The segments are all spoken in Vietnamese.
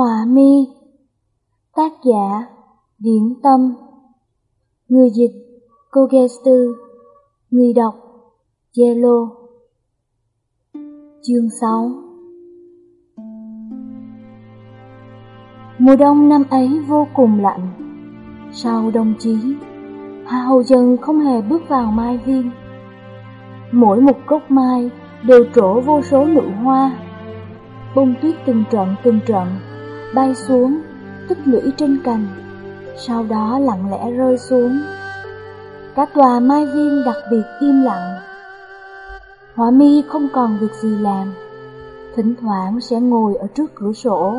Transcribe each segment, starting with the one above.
Hòa mi. Tác giả, Điển Tâm. Người dịch, Cô Gester Người đọc Zelo Chương 6 Mùa đông năm ấy vô cùng lạnh. Sau đông chí Hạ Hầu Dân không hề bước vào mai viên. Mỗi một gốc mai đều trổ vô số nụ hoa. Bông tuyết từng trận từng trận. Bay xuống, tích lũy trên cành Sau đó lặng lẽ rơi xuống. Cả tòa mai viên đặc biệt im lặng. Hỏa mi không còn việc gì làm Thỉnh thoảng sẽ ngồi ở trước cửa sổ.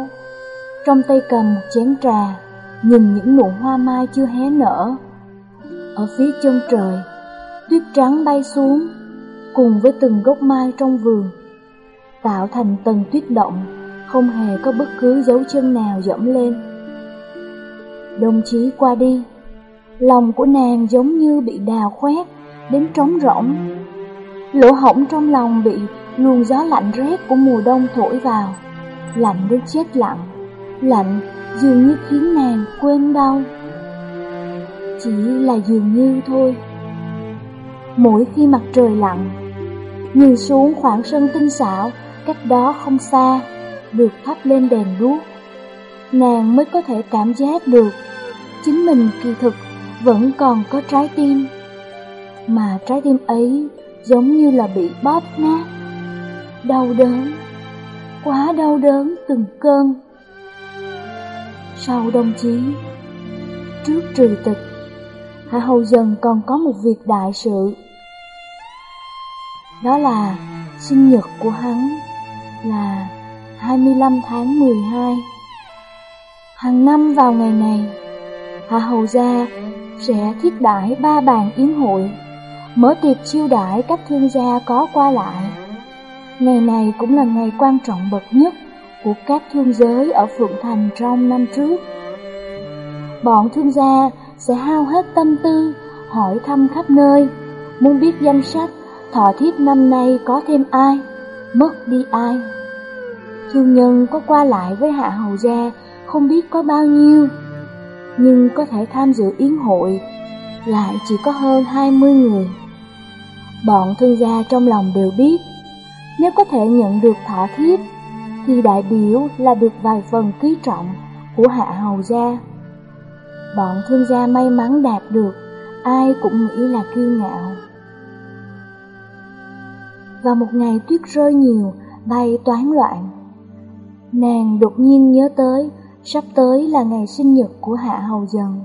Trong tay cầm một chén trà Nhìn những nụ hoa mai chưa hé nở. Ở phía chân trời Tuyết trắng bay xuống Cùng với từng gốc mai trong vườn Tạo thành tầng tuyết động. Không hề có bất cứ dấu chân nào dẫm lên. Đồng chí qua đi, Lòng của nàng giống như bị đào khoét Đến trống rỗng. Lỗ hổng trong lòng bị luồng gió lạnh rét của mùa đông thổi vào, Lạnh đến chết lặng. Lạnh dường như khiến nàng quên đau. Chỉ là dường như thôi. Mỗi khi mặt trời lặn, Nhìn xuống khoảng sân tinh xảo, Cách đó không xa được thắp lên đèn đuốc. Nàng mới có thể cảm giác được Chính mình kỳ thực vẫn còn có trái tim. Mà trái tim ấy giống như là bị bóp nát. Đau đớn, Quá đau đớn từng cơn. Sau đồng chí, Trước trừ tịch, Hạ Hầu Dần còn có một việc đại sự. Đó là sinh nhật của hắn, Là 25 tháng 12 Hàng năm vào ngày này Hạ Hầu Gia sẽ thiết đãi ba bàn yến hội mở tiệc chiêu đãi các thương gia có qua lại. Ngày này cũng là ngày quan trọng bậc nhất của các thương giới ở Phượng Thành trong năm trước. Bọn thương gia sẽ hao hết tâm tư, hỏi thăm khắp nơi, muốn biết danh sách thọ thiết năm nay có thêm ai, mất đi ai. Thương nhân có qua lại với hạ hầu gia không biết có bao nhiêu, nhưng có thể tham dự yến hội lại chỉ có hơn 20 người. Bọn thương gia trong lòng đều biết, nếu có thể nhận được thọ thiếp, thì đại biểu là được vài phần quý trọng của hạ hầu gia. Bọn thương gia may mắn đạt được, ai cũng nghĩ là kiêu ngạo. Vào một ngày tuyết rơi nhiều, bay toán loạn, nàng đột nhiên nhớ tới sắp tới là ngày sinh nhật của hạ hầu dần.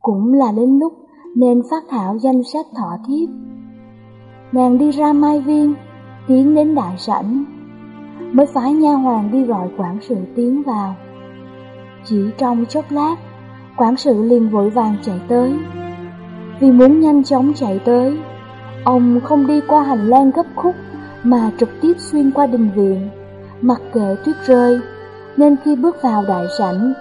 Cũng là đến lúc nên phát thảo danh sách thọ thiếp nàng đi ra mai viên, tiến đến đại sảnh, mới phái nha hoàng đi gọi quản sự tiến vào. Chỉ trong chốc lát, quản sự liền vội vàng chạy tới. Vì muốn nhanh chóng chạy tới, ông không đi qua hành lang gấp khúc mà trực tiếp xuyên qua đình viện, mặc kệ tuyết rơi, nên khi bước vào đại sảnh,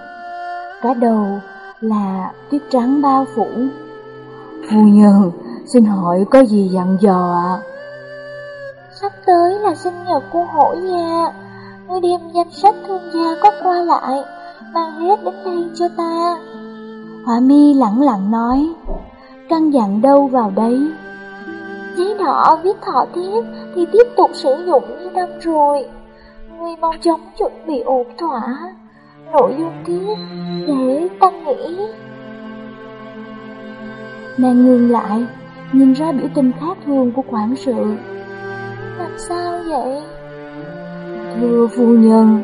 cả đầu là tuyết trắng bao phủ. Phu nhân, Xin hỏi có gì dặn dò ạ? Sắp tới là sinh nhật của hổ gia Ngươi đem danh sách thương gia có qua lại Mang hết đến đây cho ta Họa mi lặng lặng nói Căn dặn đâu vào đấy Giấy đỏ viết thọ thiết Thì tiếp tục sử dụng như năm rồi Ngươi mau chóng chuẩn bị ổn thỏa Nội dung thiết để ta nghĩ Nàng ngừng lại nhìn ra biểu tình khác thường của quản sự. Làm sao vậy? Thưa phu nhân,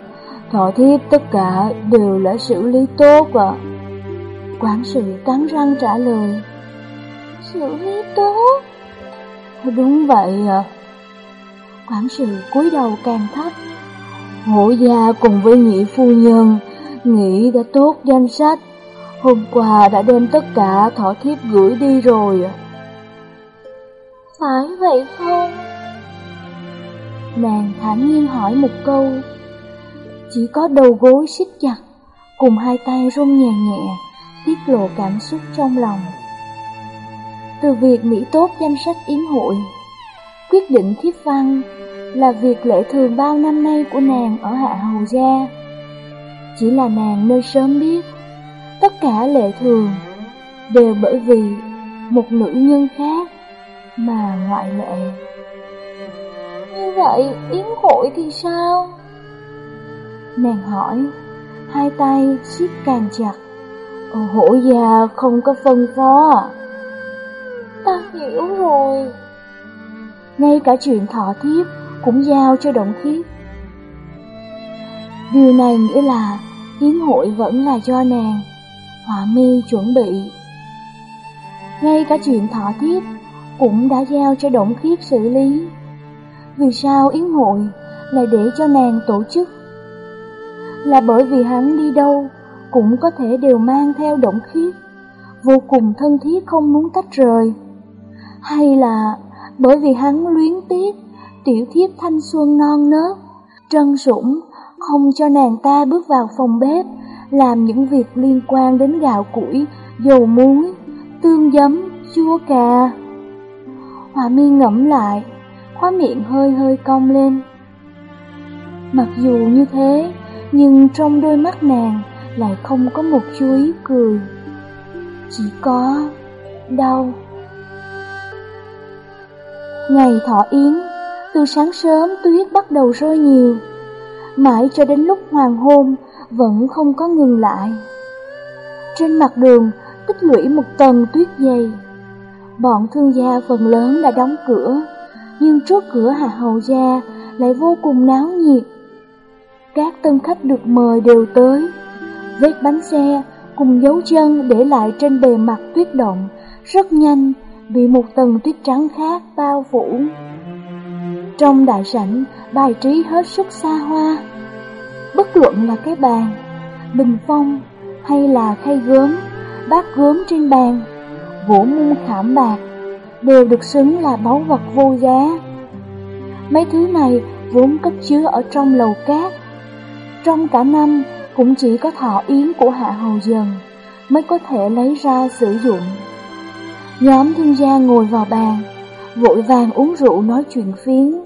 thọ thiếp tất cả đều đã xử lý tốt ạ. Quản sự cắn răng trả lời. Xử lý tốt? Đúng vậy ạ. Quản sự cúi đầu càng thấp. Hổ gia cùng với nhị phu nhân nghĩ đã tốt danh sách. Hôm qua đã đem tất cả thọ thiếp gửi đi rồi. Phải vậy không? Nàng thản nhiên hỏi một câu Chỉ có đầu gối siết chặt Cùng hai tay run nhẹ nhẹ Tiết lộ cảm xúc trong lòng Từ việc mỹ tốt danh sách yến hội Quyết định thiếp văn Là việc lễ thường bao năm nay của nàng ở Hạ Hầu Gia Chỉ là nàng nơi sớm biết, tất cả lệ thường đều bởi vì một nữ nhân khác mà ngoại lệ. Như vậy, yến hội thì sao? Nàng hỏi, hai tay siết càng chặt. Ồ, hổ già không có phân phó à? Ta hiểu rồi. Ngay cả chuyện thọ thiếp cũng giao cho động khiết. Điều này nghĩa là yến hội vẫn là do nàng, họa mi chuẩn bị. Ngay cả chuyện thọ thiếp cũng đã giao cho động khiết xử lý. Vì sao yến hội lại để cho nàng tổ chức? Là bởi vì hắn đi đâu cũng có thể đều mang theo động khiết, vô cùng thân thiết không muốn tách rời. Hay là bởi vì hắn luyến tiếc tiểu thiếp thanh xuân non nớt, trân sủng, không cho nàng ta bước vào phòng bếp, làm những việc liên quan đến gạo củi, dầu muối, tương giấm, chua cà. Hòa mi ngẫm lại, khóa miệng hơi hơi cong lên. Mặc dù như thế, nhưng trong đôi mắt nàng lại không có một chú ý cười. Chỉ có đau. Ngày thọ yến, từ sáng sớm tuyết bắt đầu rơi nhiều, mãi cho đến lúc hoàng hôn vẫn không có ngừng lại. Trên mặt đường tích lũy một tầng tuyết dày. Bọn thương gia phần lớn đã đóng cửa, nhưng trước cửa hạ hầu gia lại vô cùng náo nhiệt. Các tân khách được mời đều tới, vết bánh xe cùng dấu chân để lại trên bề mặt tuyết động rất nhanh bị một tầng tuyết trắng khác bao phủ. Trong đại sảnh bài trí hết sức xa hoa, bất luận là cái bàn, bình phong hay là khay gốm, bát gốm trên bàn, gỗ muôn khảm bạc đều được xứng là báu vật vô giá. Mấy thứ này vốn cất chứa ở trong lầu cát. Trong cả năm cũng chỉ có thọ yến của Hạ Hầu Dần mới có thể lấy ra sử dụng. Nhóm thương gia ngồi vào bàn, vội vàng uống rượu nói chuyện phiến.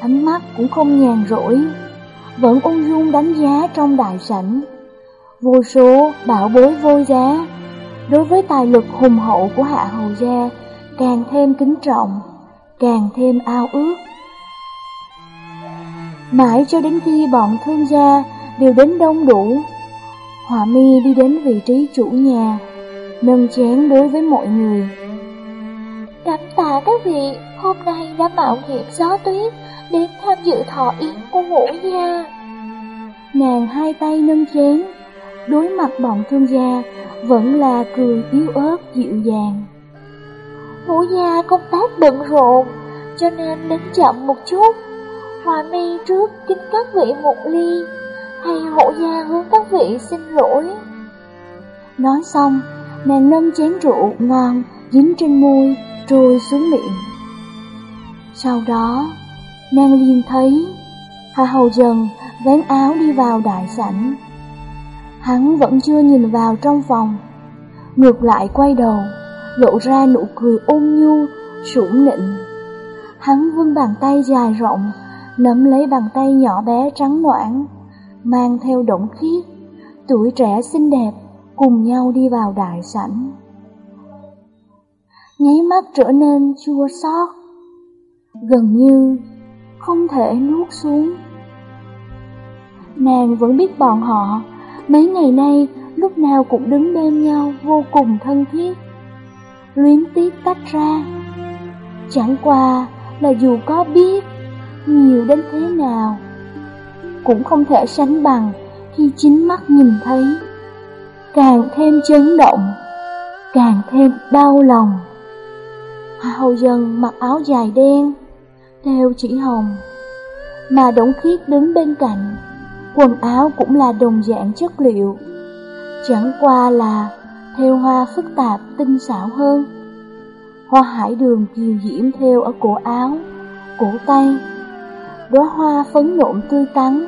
Ánh mắt cũng không nhàn rỗi, vẫn ung dung đánh giá trong đại sảnh. Vô số bảo bối vô giá, đối với tài lực hùng hậu của Hạ Hầu Gia càng thêm kính trọng, càng thêm ao ước. Mãi cho đến khi bọn thương gia đều đến đông đủ, Họa mi đi đến vị trí chủ nhà, nâng chén đối với mọi người. Cảm tạ các vị hôm nay đã mạo hiểm gió tuyết đến tham dự thọ yến của hổ gia. Nàng hai tay nâng chén, đối mặt bọn thương gia vẫn là cười yếu ớt dịu dàng. Hổ gia công tác bận rộn, cho nên đến chậm một chút. Hòa mi trước kính các vị một ly, hay hổ gia hướng các vị xin lỗi. Nói xong, nàng nâng chén rượu ngon dính trên môi, trôi xuống miệng. Sau đó, nàng liền thấy Hà Hầu Dần vén áo đi vào đại sảnh. Hắn vẫn chưa nhìn vào trong phòng, ngược lại quay đầu, lộ ra nụ cười ôn nhu, sủng nịnh. Hắn vươn bàn tay dài rộng, nắm lấy bàn tay nhỏ bé trắng noãn, mang theo động khiết, tuổi trẻ xinh đẹp, cùng nhau đi vào đại sảnh. Nháy mắt trở nên chua xót, gần như không thể nuốt xuống. Nàng vẫn biết bọn họ mấy ngày nay lúc nào cũng đứng bên nhau vô cùng thân thiết, luyến tiếc tách ra. Chẳng qua là dù có biết nhiều đến thế nào, cũng không thể sánh bằng khi chính mắt nhìn thấy, càng thêm chấn động, càng thêm đau lòng. Hào dần mặc áo dài đen, theo chỉ hồng, mà đống Khiết đứng bên cạnh, quần áo cũng là đồng dạng chất liệu, chẳng qua là theo hoa phức tạp tinh xảo hơn. Hoa hải đường kiều diễm theo ở cổ áo, cổ tay, đóa hoa phấn nộn tươi tắn,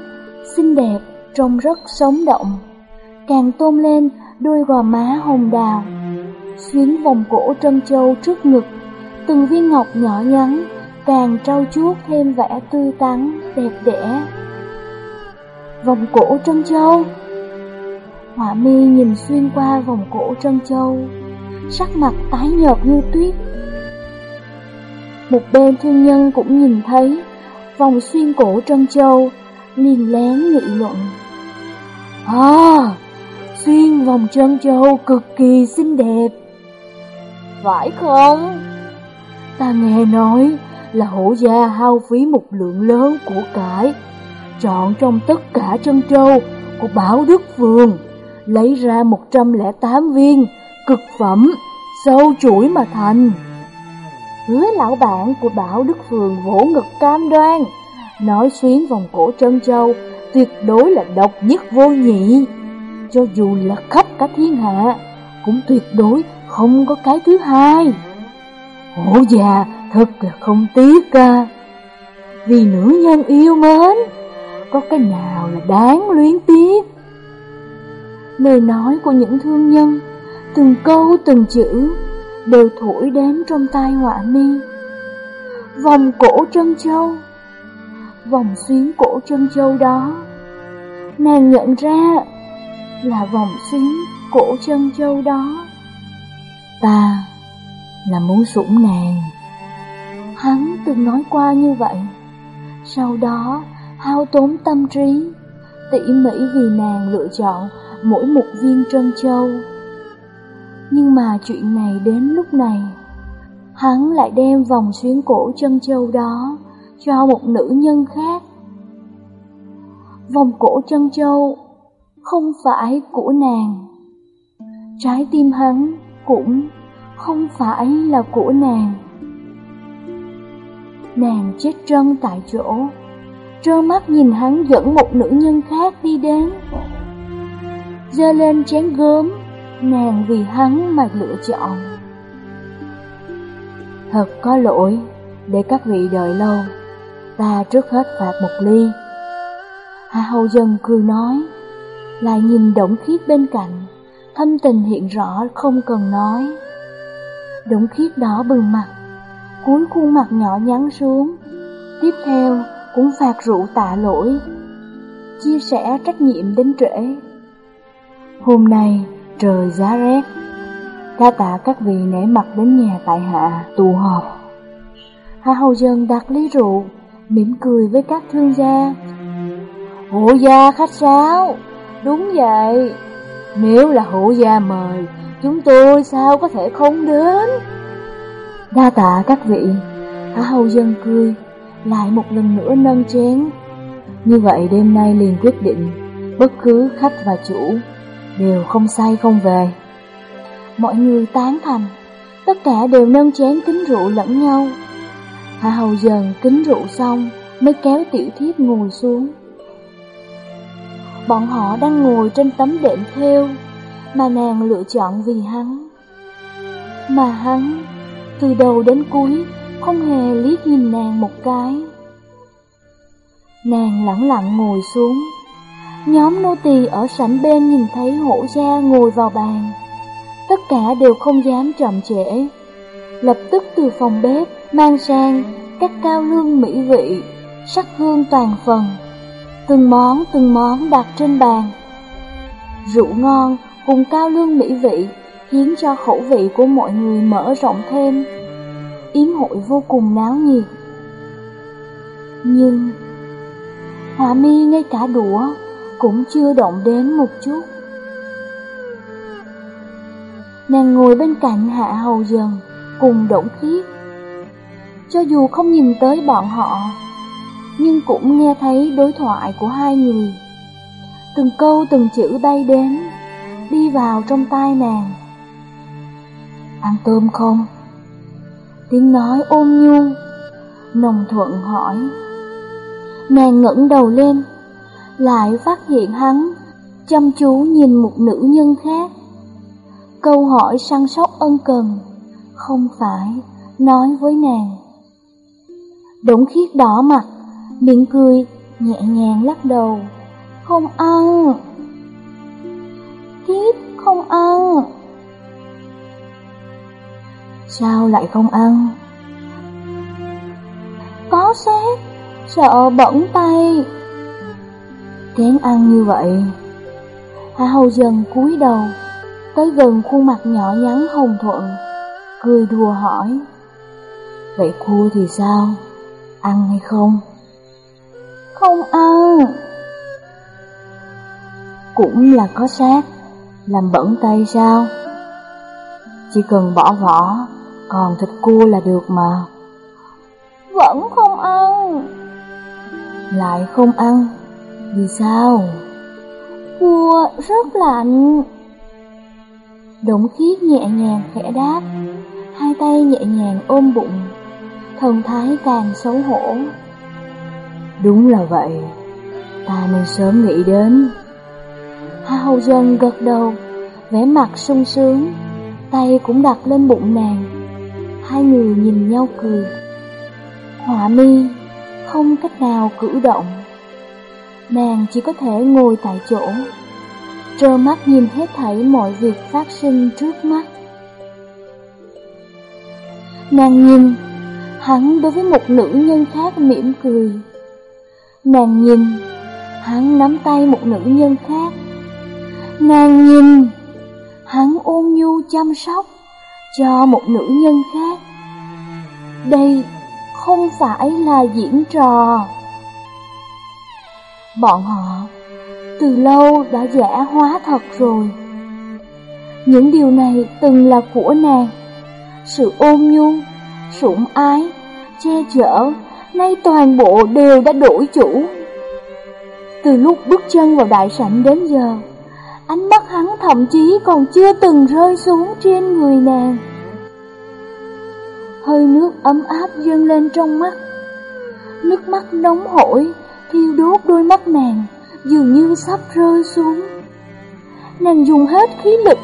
xinh đẹp, trông rất sống động, càng tôn lên đôi gò má hồng đào, xuyến vòng cổ trân châu trước ngực, từng viên ngọc nhỏ nhắn, càng trau chuốt thêm vẻ tươi tắn, đẹp đẽ. Vòng cổ trân châu, Họa mi nhìn xuyên qua vòng cổ trân châu, sắc mặt tái nhợt như tuyết. Một bên thương nhân cũng nhìn thấy vòng xuyên cổ trân châu, liền lén nghị luận. À, xuyên vòng trân châu cực kỳ xinh đẹp. Phải không? Ta nghe nói là hổ gia hao phí một lượng lớn của cải, chọn trong tất cả trân trâu của Bảo Đức Phường, lấy ra 108 viên cực phẩm, sâu chuỗi mà thành. Hứa lão bạn của Bảo Đức Phường vỗ ngực cam đoan, nói xuyến vòng cổ trân châu tuyệt đối là độc nhất vô nhị. Cho dù là khắp cả thiên hạ, cũng tuyệt đối không có cái thứ hai. Hổ già thật là không tiếc à. Vì nữ nhân yêu mến, có cái nào là đáng luyến tiếc. Lời nói của những thương nhân, từng câu từng chữ, đều thổi đến trong tai họa mi. Vòng cổ trân châu, vòng xuyến cổ trân châu đó, nàng nhận ra là vòng xuyến cổ trân châu đó. Ta là muốn sủng nàng. Hắn từng nói qua như vậy. Sau đó, hao tốn tâm trí, tỉ mỉ vì nàng lựa chọn mỗi một viên trân châu. Nhưng mà chuyện này đến lúc này, hắn lại đem vòng xuyến cổ chân châu đó cho một nữ nhân khác. Vòng cổ chân châu không phải của nàng. Trái tim hắn cũng không phải là của nàng. Nàng chết trân tại chỗ, trơ mắt nhìn hắn dẫn một nữ nhân khác đi đến. Dơ lên chén gớm, nàng vì hắn mà lựa chọn. Thật có lỗi, để các vị đợi lâu, ta trước hết phạt một ly. Hà Hầu Dân cười nói, lại nhìn động khiết bên cạnh, thâm tình hiện rõ không cần nói đống khiết đỏ bừng mặt, cúi khuôn mặt nhỏ nhắn xuống, tiếp theo cũng phạt rượu tạ lỗi, chia sẻ trách nhiệm đến trễ. Hôm nay trời giá rét, đa tạ các vị nể mặt đến nhà tại hạ tụ họp. Hạ hầu dân đặt ly rượu, mỉm cười với các thương gia. Hộ gia khách sáo, đúng vậy, nếu là hộ gia mời, chúng tôi sao có thể không đến? Đa tạ các vị, Hạ hầu dân cười, lại một lần nữa nâng chén. Như vậy đêm nay liền quyết định, bất cứ khách và chủ đều không say không về. Mọi người tán thành, tất cả đều nâng chén kính rượu lẫn nhau. Hạ hầu dần kính rượu xong mới kéo tiểu thiếp ngồi xuống. Bọn họ đang ngồi trên tấm đệm theo mà nàng lựa chọn vì hắn. Mà hắn từ đầu đến cuối không hề liếc nhìn nàng một cái. Nàng lặng lặng ngồi xuống, Nhóm nô tỳ ở sảnh bên nhìn thấy hổ gia ngồi vào bàn. Tất cả đều không dám chậm trễ. Lập tức từ phòng bếp mang sang các cao lương mỹ vị, sắc hương toàn phần. Từng món từng món đặt trên bàn. Rượu ngon cùng cao lương mỹ vị khiến cho khẩu vị của mọi người mở rộng thêm. Yến hội vô cùng náo nhiệt. Nhưng Hòa mi ngay cả đũa cũng chưa động đến một chút. Nàng ngồi bên cạnh Hạ Hầu Dần cùng Đổng Khiết. Cho dù không nhìn tới bọn họ, nhưng cũng nghe thấy đối thoại của hai người. Từng câu từng chữ bay đến, đi vào trong tai nàng. Ăn tôm không? Tiếng nói ôm nhu, nồng thuận hỏi. Nàng ngẩng đầu lên, lại phát hiện hắn chăm chú nhìn một nữ nhân khác. Câu hỏi săn sóc ân cần, không phải nói với nàng. Đống khiết đỏ mặt, miệng cười, nhẹ nhàng lắc đầu. Không ăn. Không ăn. Sao lại không ăn? Có xét, sợ bẩn tay. Kén ăn như vậy Hạ Hầu dần cúi đầu, tới gần khuôn mặt nhỏ nhắn hồng thuận, cười đùa hỏi. Vậy cua thì sao? Ăn hay không? Không ăn. Cũng là có xác, làm bẩn tay sao? Chỉ cần bỏ vỏ, còn thịt cua là được mà. Vẫn không ăn. Lại không ăn, vì sao? Cua rất lạnh. Động khiết nhẹ nhàng khẽ đáp, hai tay nhẹ nhàng ôm bụng, thần thái càng xấu hổ. Đúng là vậy, ta nên sớm nghĩ đến. Hầu Dân gật đầu, vẻ mặt sung sướng, tay cũng đặt lên bụng nàng. Hai người nhìn nhau cười. Họa mi không cách nào cử động. Nàng chỉ có thể ngồi tại chỗ, trơ mắt nhìn hết thảy mọi việc phát sinh trước mắt. Nàng nhìn, hắn đối với một nữ nhân khác mỉm cười. Nàng nhìn, hắn nắm tay một nữ nhân khác. Nàng nhìn, hắn ôn nhu chăm sóc cho một nữ nhân khác. Đây không phải là diễn trò. Bọn họ từ lâu đã giả hóa thật rồi. Những điều này từng là của nàng. Sự ôn nhu, sủng ái, che chở, nay toàn bộ đều đã đổi chủ. Từ lúc bước chân vào đại sảnh đến giờ, ánh mắt hắn thậm chí còn chưa từng rơi xuống trên người nàng. Hơi nước ấm áp dâng lên trong mắt, nước mắt nóng hổi thiêu đốt đôi mắt nàng, dường như sắp rơi xuống. Nàng dùng hết khí lực,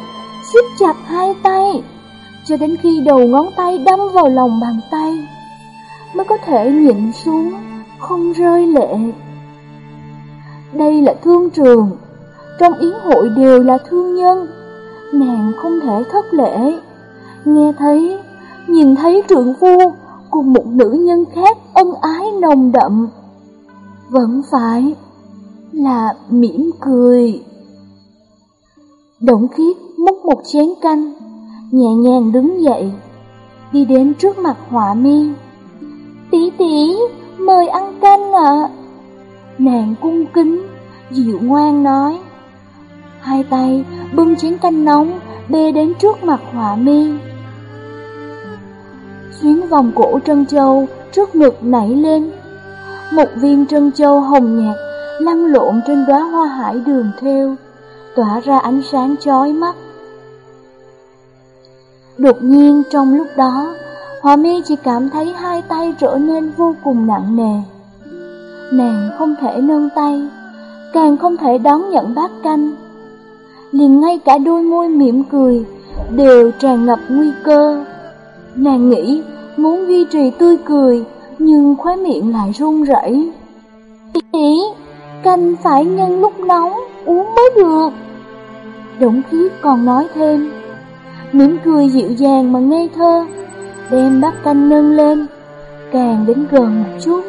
siết chặt hai tay, cho đến khi đầu ngón tay đâm vào lòng bàn tay, mới có thể nhịn xuống, không rơi lệ. Đây là thương trường, trong yến hội đều là thương nhân, nàng không thể thất lễ. Nghe thấy, nhìn thấy trượng phu cùng một nữ nhân khác ân ái nồng đậm, vẫn phải là mỉm cười. Động khiết múc một chén canh, nhẹ nhàng đứng dậy, đi đến trước mặt họa mi. Tỷ tỷ, mời ăn canh ạ. Nàng cung kính, dịu ngoan nói. Hai tay bưng chén canh nóng bê đến trước mặt họa mi. Xuyến vòng cổ trân châu trước ngực nảy lên. Một viên trân châu hồng nhạt lăn lộn trên đóa hoa hải đường theo, tỏa ra ánh sáng chói mắt. Đột nhiên trong lúc đó, Hòa mi chỉ cảm thấy hai tay trở nên vô cùng nặng nề. Nàng không thể nâng tay, càng không thể đón nhận bát canh. Liền ngay cả đôi môi mỉm cười đều tràn ngập nguy cơ. Nàng nghĩ muốn duy trì tươi cười, nhưng khóe miệng lại run rẩy. Tỷ, canh phải nhân lúc nóng, uống mới được. Đổng khiết còn nói thêm, mỉm cười dịu dàng mà ngây thơ, đem bát canh nâng lên, càng đến gần một chút.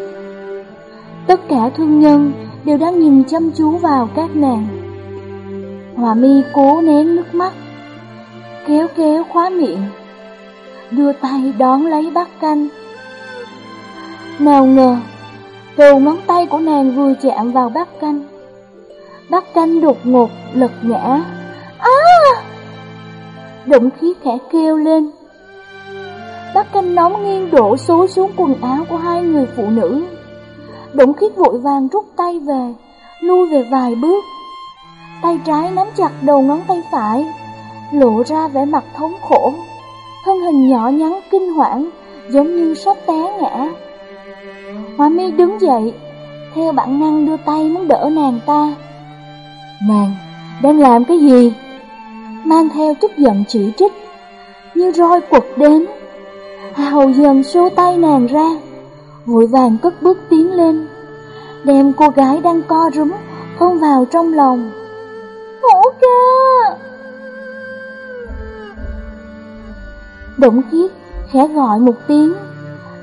Tất cả thương nhân đều đang nhìn chăm chú vào các nàng. Hòa mi cố nén nước mắt, kéo kéo khóa miệng, đưa tay đón lấy bát canh. Nào ngờ, đầu ngón tay của nàng vừa chạm vào bát canh. Bát canh đột ngột lật ngã. Á! Động khí khẽ kêu lên. Bát canh nóng nghiêng đổ xối xuống quần áo của hai người phụ nữ. Động khiết vội vàng rút tay về, lui về vài bước. Tay trái nắm chặt đầu ngón tay phải, lộ ra vẻ mặt thống khổ. Thân hình nhỏ nhắn kinh hoảng, giống như sắp té ngã. Hoa mi đứng dậy, theo bản năng đưa tay muốn đỡ nàng ta. Nàng, đang làm cái gì? Mang theo chút giận chỉ trích, như roi quật đến. Hà hầu dần xô tay nàng ra, vội vàng cất bước tiến lên, đem cô gái đang co rúm ôm vào trong lòng. Hổ ca! Động khiết khẽ gọi một tiếng,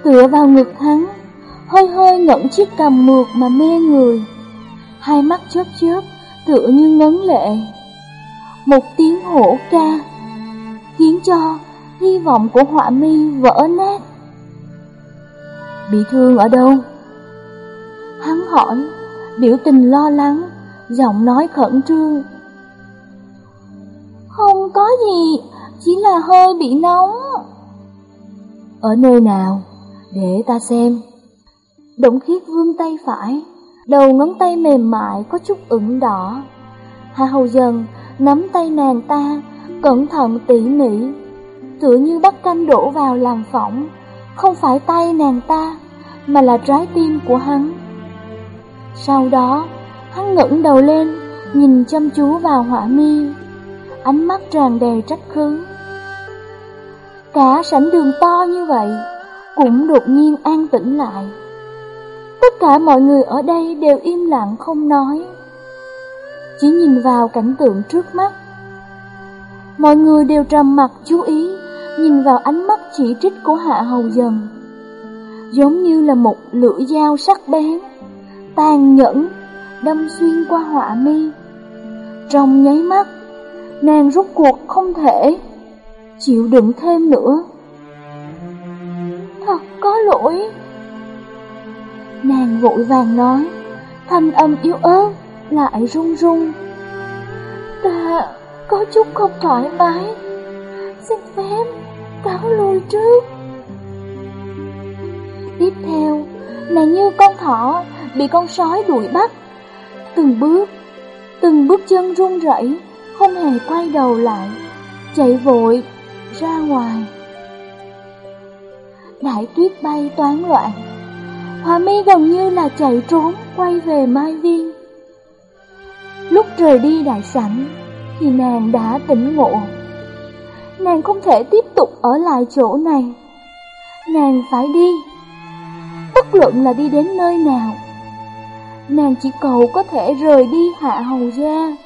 tựa vào ngực hắn, hơi hơi ngẩng chiếc cầm mượt mà mê người. Hai mắt chớp chớp, tựa như ngấn lệ. một tiếng hổ ca, khiến cho hy vọng của họa mi vỡ nát. Bị thương ở đâu? Hắn hỏi, biểu tình lo lắng, giọng nói khẩn trương. Không có gì, chỉ là hơi bị nóng. Ở nơi nào? Để ta xem. Động khiết vươn tay phải, đầu ngón tay mềm mại có chút ửng đỏ. Hà Hầu dần nắm tay nàng ta, cẩn thận tỉ mỉ, tựa như bắt canh đổ vào làm phỏng, không phải tay nàng ta, mà là trái tim của hắn. Sau đó, hắn ngẩng đầu lên, nhìn chăm chú vào hỏa mi, ánh mắt tràn đầy trách cứ. Cả sảnh đường to như vậy, cũng đột nhiên an tĩnh lại. Tất cả mọi người ở đây đều im lặng không nói, chỉ nhìn vào cảnh tượng trước mắt. Mọi người đều trầm mặt chú ý, nhìn vào ánh mắt chỉ trích của Hạ Hầu Dần, giống như là một lưỡi dao sắc bén, tàn nhẫn, đâm xuyên qua họa mi. Trong nháy mắt, nàng rút cuộc không thể chịu đựng thêm nữa. Thật có lỗi. Nàng vội vàng nói, thanh âm yếu ớt, lại run run. Ta có chút không thoải mái, xin phép cáo lui trước. Tiếp theo, nàng như con thỏ bị con sói đuổi bắt, từng bước, từng bước chân run rẩy, không hề quay đầu lại, chạy vội ra ngoài. Đại tuyết bay toán loạn, Hoa mi gần như là chạy trốn quay về Mai Viên. Lúc rời đi đại sảnh thì nàng đã tỉnh ngộ. Nàng không thể tiếp tục ở lại chỗ này. Nàng phải đi. Bất luận là đi đến nơi nào. Nàng chỉ cầu có thể rời đi hạ hầu gia.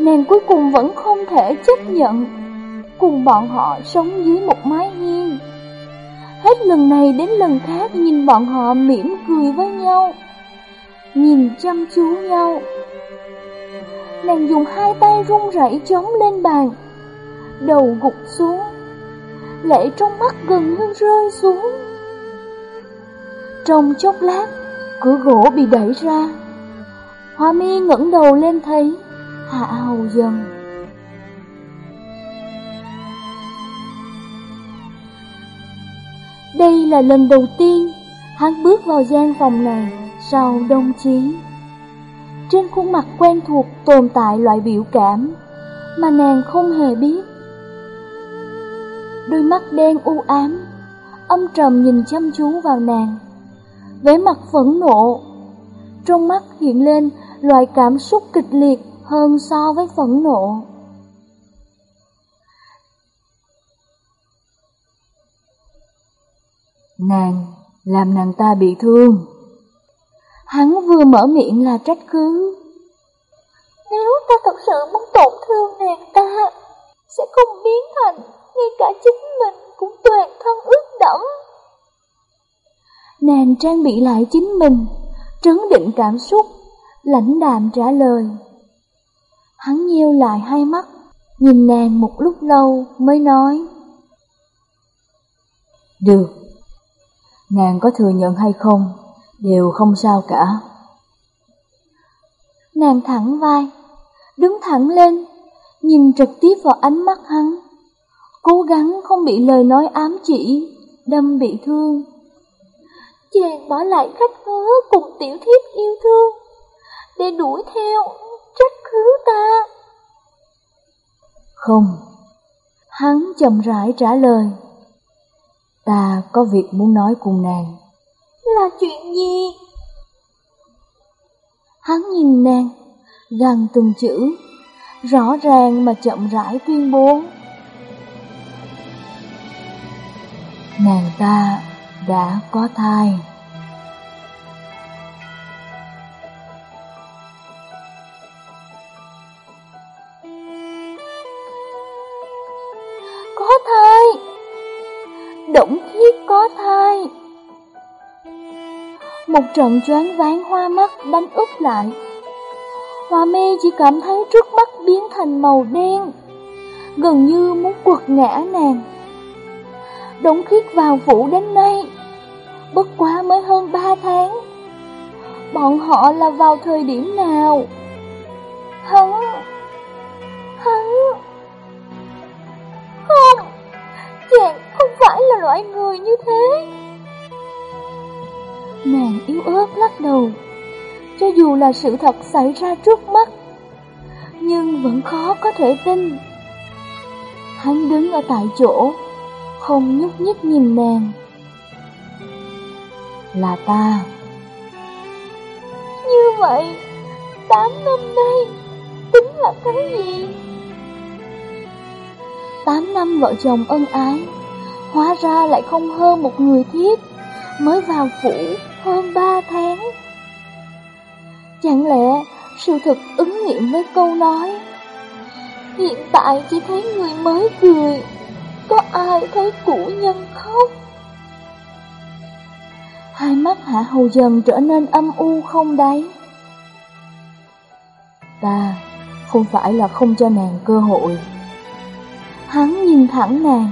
Nàng cuối cùng vẫn không thể chấp nhận cùng bọn họ sống dưới một mái hiên. Hết lần này đến lần khác nhìn bọn họ mỉm cười với nhau, nhìn chăm chú nhau. Nàng dùng hai tay run rẩy chống lên bàn, đầu gục xuống, lệ trong mắt gần như rơi xuống. Trong chốc lát, cửa gỗ bị đẩy ra. Hoa mi ngẩng đầu lên thấy Hạ Hầu Dần. Đây là lần đầu tiên hắn bước vào gian phòng này sau đông chí. Trên khuôn mặt quen thuộc tồn tại loại biểu cảm mà nàng không hề biết. Đôi mắt đen u ám, âm trầm nhìn chăm chú vào nàng. Vẻ mặt phẫn nộ, trong mắt hiện lên loại cảm xúc kịch liệt hơn so với phẫn nộ. Nàng, làm nàng ta bị thương. Hắn vừa mở miệng là trách cứ. Nếu ta thật sự muốn tổn thương nàng ta, sẽ không biến thành ngay cả chính mình cũng toàn thân ướt đẫm. Nàng trang bị lại chính mình, trấn định cảm xúc, lãnh đạm trả lời. Hắn nheo lại hai mắt, nhìn nàng một lúc lâu mới nói. Được, nàng có thừa nhận hay không, đều không sao cả. Nàng thẳng vai, đứng thẳng lên, nhìn trực tiếp vào ánh mắt hắn, cố gắng không bị lời nói ám chỉ, đâm bị thương. Chàng bỏ lại khách hứa cùng tiểu thiếp yêu thương, để đuổi theo, trách cứ ta. Không, hắn chậm rãi trả lời. Ta có việc muốn nói cùng nàng. Là chuyện gì? Hắn nhìn nàng, gần từng chữ, rõ ràng mà chậm rãi tuyên bố. Nàng ta đã có thai. Một trận choáng váng hoa mắt đánh úp lại. Hoa mi chỉ cảm thấy trước mắt biến thành màu đen, gần như muốn quật ngã nàng. Đống khiết vào phủ đến nay, bất quá mới hơn ba tháng. Bọn họ là vào thời điểm nào? Hắn... Hắn... Không, chàng không phải là loại người như thế. Nàng yếu ớt lắc đầu, cho dù là sự thật xảy ra trước mắt, nhưng vẫn khó có thể tin. Hắn đứng ở tại chỗ, không nhúc nhích nhìn nàng. Là ta. Như vậy, tám năm nay, tính là cái gì? Tám năm vợ chồng ân ái, hóa ra lại không hơn một người thiếp, mới vào phủ hơn ba tháng. Chẳng lẽ sự thật ứng nghiệm với câu nói, Hiện tại chỉ thấy người mới cười, Có ai thấy cũ nhân khóc? Hai mắt hạ hầu dần trở nên âm u không đáy. Ta không phải là không cho nàng cơ hội. Hắn nhìn thẳng nàng.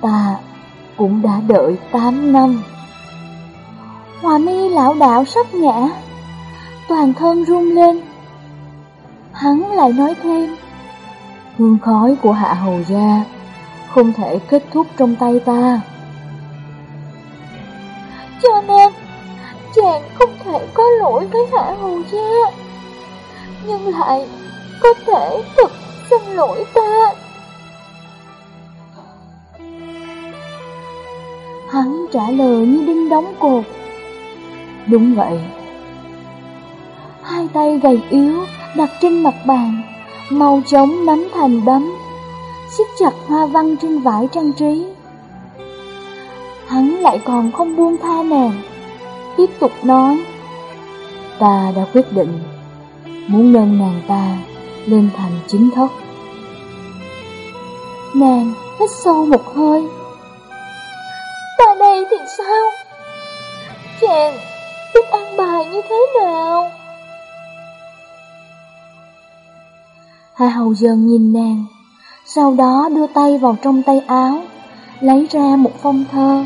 Ta cũng đã đợi tám năm. Hòa mi lão đạo sắp ngã toàn thân run lên. Hắn lại nói thêm, hương khói của hạ hầu gia không thể kết thúc trong tay ta. Cho nên, chàng không thể có lỗi với hạ hầu gia, nhưng lại có thể thực xin lỗi ta. Hắn trả lời như đinh đóng cột. Đúng vậy hai tay gầy yếu đặt trên mặt bàn, màu trống nắm thành đấm, siết chặt hoa văn trên vải trang trí. Hắn lại còn không buông tha nàng, tiếp tục nói, ta đã quyết định muốn nâng nàng ta lên thành chính thất. Nàng hít sâu một hơi. Ta đây thì sao? Chàng như thế nào? Hà Hầu dần nhìn nàng, sau đó đưa tay vào trong tay áo, lấy ra một phong thơ.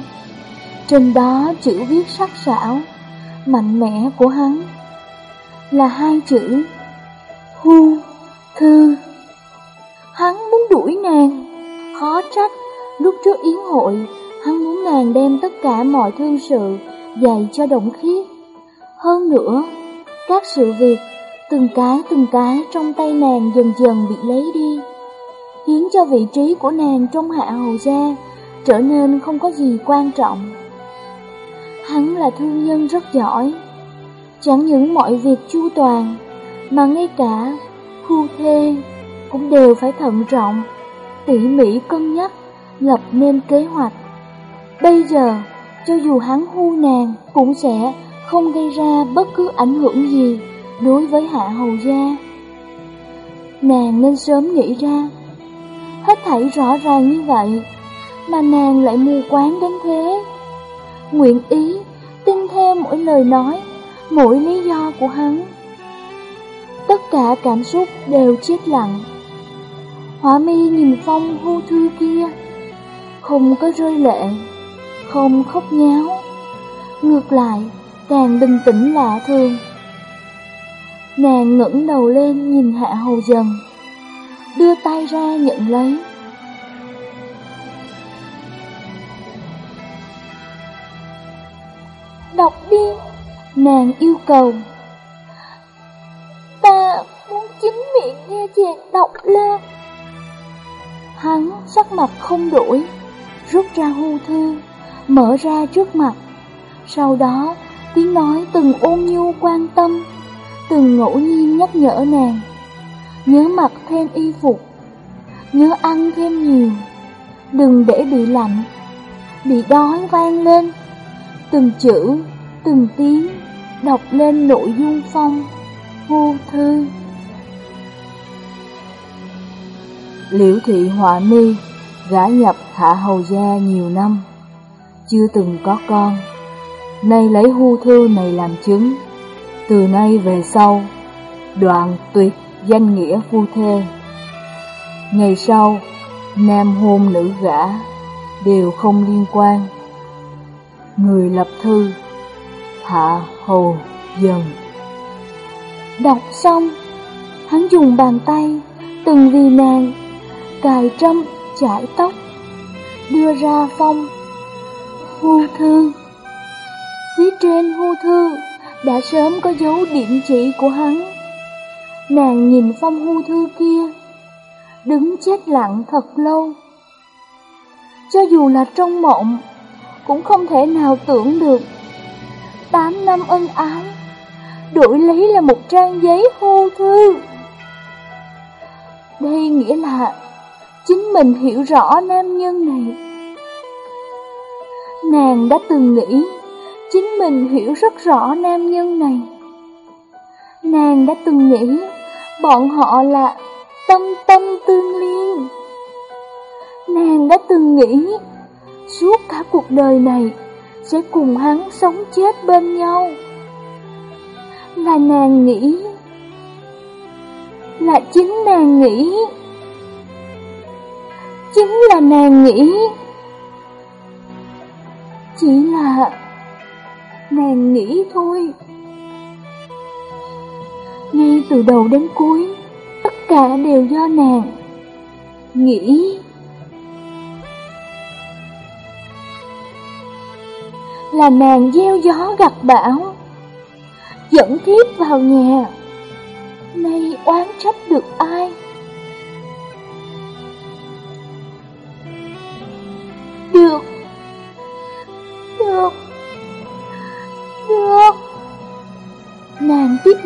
Trên đó chữ viết sắc sảo, mạnh mẽ của hắn là hai chữ Hu Thư. Hắn muốn đuổi nàng, khó trách lúc trước yến hội, hắn muốn nàng đem tất cả mọi thương sự dạy cho Động Khiết. Hơn nữa, các sự việc Từng cái từng cái trong tay nàng dần dần bị lấy đi, khiến cho vị trí của nàng trong hạ hầu gia trở nên không có gì quan trọng. Hắn là thương nhân rất giỏi, chẳng những mọi việc chu toàn, mà ngay cả khu thê cũng đều phải thận trọng, tỉ mỉ cân nhắc, lập nên kế hoạch. Bây giờ, cho dù hắn hưu nàng cũng sẽ không gây ra bất cứ ảnh hưởng gì đối với hạ hầu gia. Nàng nên sớm nghĩ ra, hết thảy rõ ràng như vậy, mà nàng lại mù quáng đến thế. Nguyện ý tin theo mỗi lời nói, mỗi lý do của hắn. Tất cả cảm xúc đều chết lặng. Hỏa mi nhìn phong hưu thư kia, không có rơi lệ, không khóc nháo. Ngược lại, càng bình tĩnh lạ thường. Nàng ngẩng đầu lên nhìn Hạ Hầu Dần, đưa tay ra nhận lấy. Đọc đi, nàng yêu cầu. Ta muốn chính miệng nghe chàng đọc lên. Hắn sắc mặt không đổi, rút ra hưu thư, mở ra trước mặt. Sau đó, tiếng nói từng ôn nhu quan tâm từng ngẫu nhiên nhắc nhở nàng. Nhớ mặc thêm y phục Nhớ ăn thêm nhiều. Đừng để bị lạnh Bị đói vang lên. Từng chữ, từng tiếng Đọc lên nội dung phong Vô thư. Liễu thị họa mi Gã nhập hạ hầu gia nhiều năm Chưa từng có con. Nay lấy hưu thư này làm chứng từ nay về sau, đoạn tuyệt danh nghĩa phu thê. Ngày sau, nam hôn nữ gả đều không liên quan. Người lập thư, hạ hầu dần. Đọc xong, hắn dùng bàn tay từng vì nàng cài trâm chải tóc, đưa ra phong hưu thư. Phía trên hô thư đã sớm có dấu điểm chỉ của hắn. Nàng nhìn phong hô thư kia, đứng chết lặng thật lâu. Cho dù là trong mộng, cũng không thể nào tưởng được. Tám năm ân ái, đổi lấy là một trang giấy hô thư. Đây nghĩa là chính mình hiểu rõ nam nhân này. Nàng đã từng nghĩ chính mình hiểu rất rõ nam nhân này. Nàng đã từng nghĩ bọn họ là tâm tâm tương liên. Nàng đã từng nghĩ suốt cả cuộc đời này sẽ cùng hắn sống chết bên nhau. Là nàng nghĩ, là chính nàng nghĩ, chính là nàng nghĩ. Chỉ là nàng nghĩ thôi. Ngay từ đầu đến cuối, tất cả đều do nàng nghĩ. Là nàng gieo gió gặt bão, dẫn thiếp vào nhà. Nay oán trách được ai?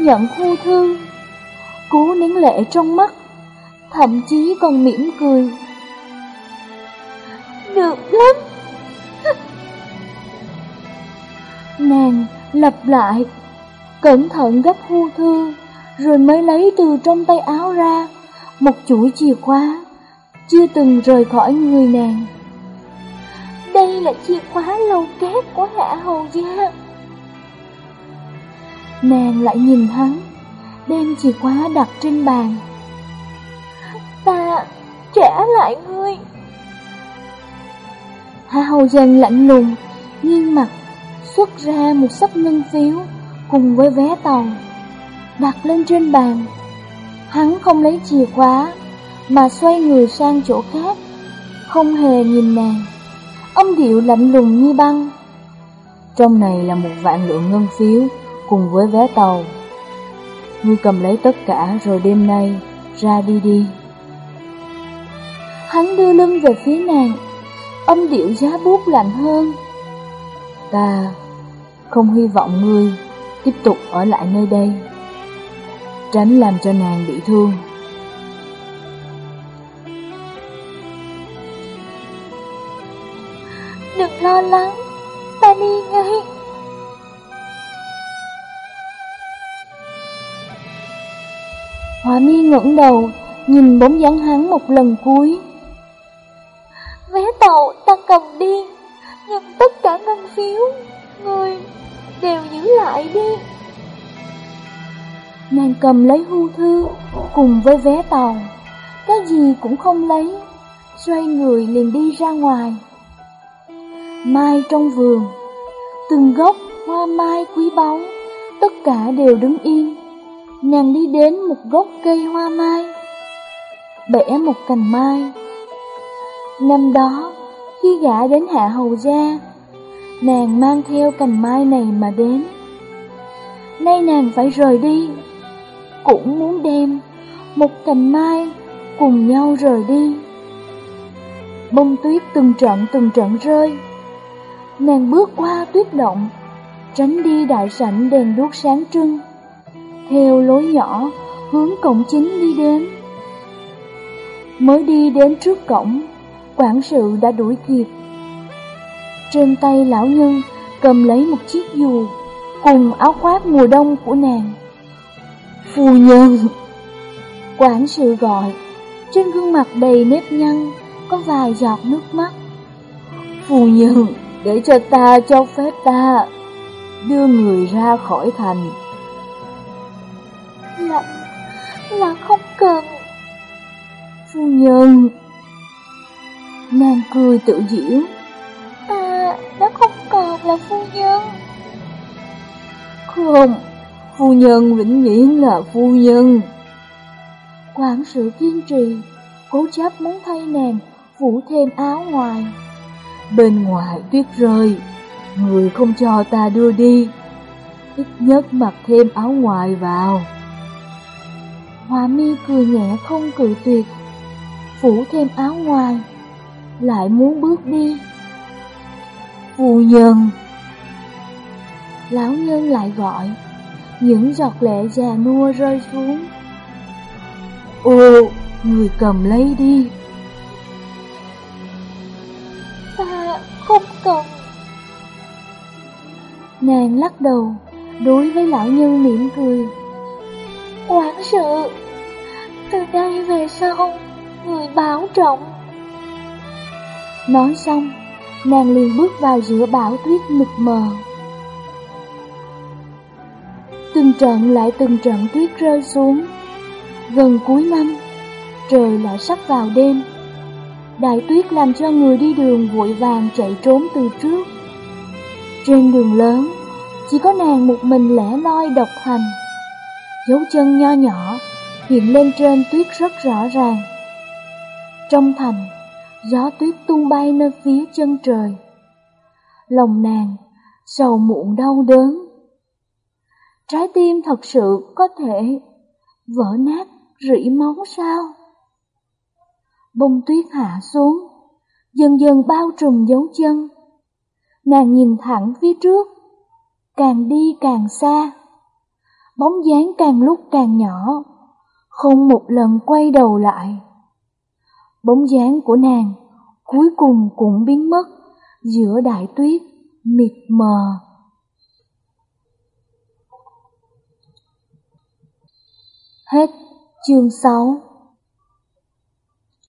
Nhận thư, Cố nén lệ trong mắt, Thậm chí còn mỉm cười. Được lắm. Nàng lặp lại, Cẩn thận gấp khu thư, Rồi mới lấy từ trong tay áo ra Một chuỗi chìa khóa, Chưa từng rời khỏi người nàng. Đây là chìa khóa lâu kép của Hạ Hầu Gia. Nàng lại nhìn hắn, đem chìa khóa đặt trên bàn. Ta trả lại ngươi. Hạ Hầu Giang lạnh lùng, nghiêng mặt, xuất ra một sắp ngân phiếu cùng với vé tàu, đặt lên trên bàn. Hắn không lấy chìa khóa, mà xoay người sang chỗ khác, không hề nhìn nàng âm điệu lạnh lùng như băng. Trong này là một vạn lượng ngân phiếu cùng với vé tàu. Ngươi cầm lấy tất cả rồi đêm nay ra đi đi. Hắn đưa lưng về phía nàng, âm điệu giá buốt lạnh hơn. Ta không hy vọng ngươi tiếp tục ở lại nơi đây, tránh làm cho nàng bị thương. Đừng lo lắng, ta đi ngay. Họa mi ngẩng đầu, nhìn bóng dáng hắn một lần cuối. Vé tàu ta cầm đi, nhưng tất cả ngân phiếu, người đều giữ lại đi. Nàng cầm lấy hưu thư cùng với vé tàu, cái gì cũng không lấy, xoay người liền đi ra ngoài. Mai trong vườn, từng gốc hoa mai quý báu, tất cả đều đứng yên. Nàng đi đến một gốc cây hoa mai, bẻ một cành mai. Năm đó, khi gã đến hạ hầu gia, nàng mang theo cành mai này mà đến. Nay nàng phải rời đi, cũng muốn đem một cành mai cùng nhau rời đi. Bông tuyết từng trận từng trận rơi, Nàng bước qua tuyết động, tránh đi đại sảnh đèn đuốc sáng trưng, theo lối nhỏ hướng cổng chính đi đến. Mới đi đến trước cổng, quản sự đã đuổi kịp. Trên tay lão nhân cầm lấy một chiếc dù cùng áo khoác mùa đông của nàng. Phu nhân! Quản sự gọi, trên gương mặt đầy nếp nhăn có vài giọt nước mắt. Phu nhân! để cho ta cho phép ta đưa người ra khỏi thành. Là, là không cần. Phu nhân, nàng cười tự diễu. ta à, đã không còn là phu nhân. Không, phu nhân vĩnh viễn là phu nhân. Quản sự kiên trì, cố chấp muốn thay nàng phủ thêm áo ngoài. Bên ngoài tuyết rơi, người không cho ta đưa đi, ít nhất mặc thêm áo ngoài vào. Hoa mi cười nhẹ không cự tuyệt, phủ thêm áo ngoài, lại muốn bước đi. Phu nhân Lão nhân lại gọi, những giọt lệ già nua rơi xuống. Ô, người cầm lấy đi. Ta không cần. Nàng lắc đầu, đối với lão nhân mỉm cười. Sự, từ đây về sau, người bảo trọng. Nói xong, nàng liền bước vào giữa bão tuyết mịt mờ. Từng trận lại từng trận tuyết rơi xuống. Gần cuối năm, trời lại sắp vào đêm. Đại tuyết làm cho người đi đường vội vàng chạy trốn từ trước. Trên đường lớn, chỉ có nàng một mình lẻ loi độc hành. Dấu chân nho nhỏ hiện lên trên tuyết rất rõ ràng. Trong thành, gió tuyết tung bay nơi phía chân trời. Lòng nàng sầu muộn đau đớn. Trái tim thật sự có thể vỡ nát rỉ máu sao? Bông tuyết hạ xuống, dần dần bao trùm dấu chân. Nàng nhìn thẳng phía trước, càng đi càng xa. Bóng dáng càng lúc càng nhỏ, không một lần quay đầu lại. Bóng dáng của nàng cuối cùng cũng biến mất giữa đại tuyết mịt mờ. Hết chương 6